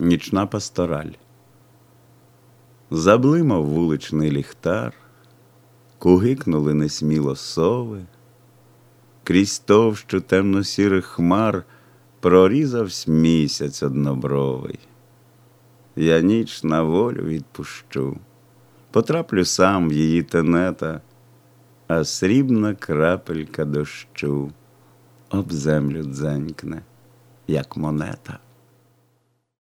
Нічна пастораль. Заблимав вуличний ліхтар, кугикнули несміло сови, крізь товщу темно-сірих хмар прорізавсь місяць однобровий. Я ніч на волю відпущу, потраплю сам в її тенета, а срібна крапелька дощу об землю дзенькне, як монета.